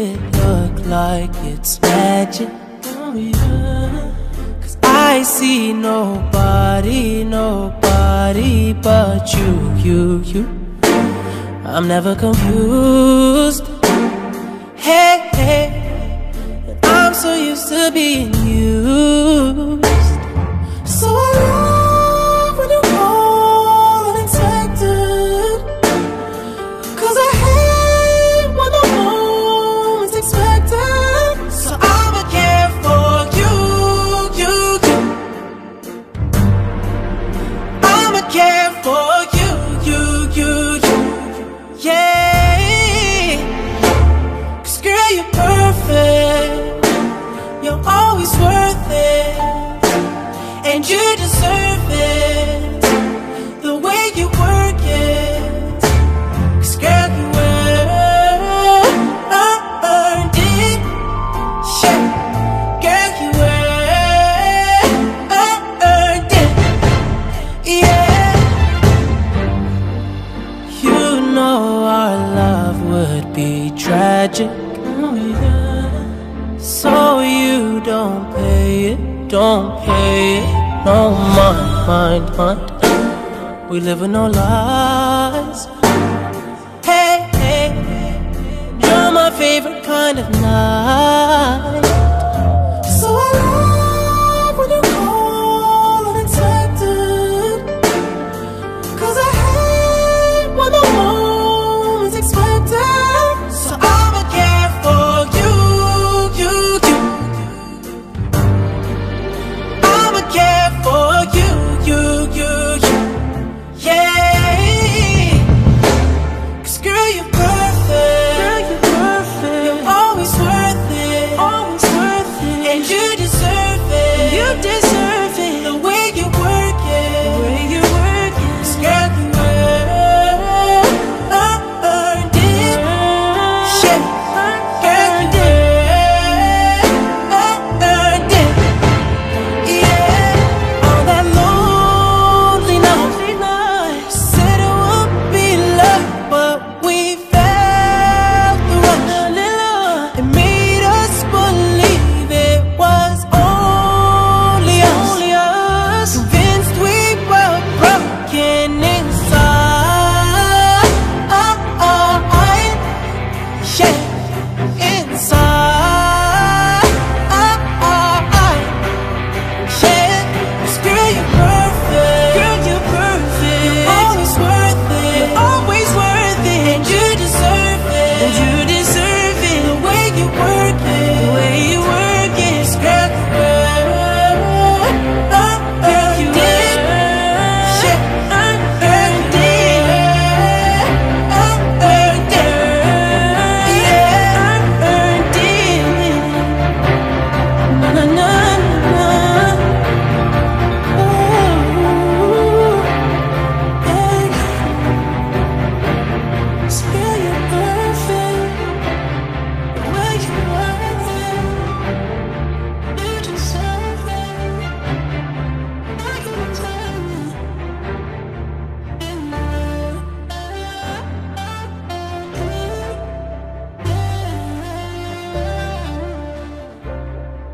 it look like it's magic. Cause I see nobody, nobody but you, you, you. I'm never confused. Hey, hey, I'm so used to being used. And you deserve it. The way you work it. Cause girl, you earned it. Yeah. Girl, you earned it. Yeah. You know our love would be tragic. Oh. So you don't pay it, don't pay it. No mind, mind, mind. We live with no lies. Hey, hey, you're my favorite kind of night.